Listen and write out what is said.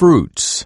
fruits.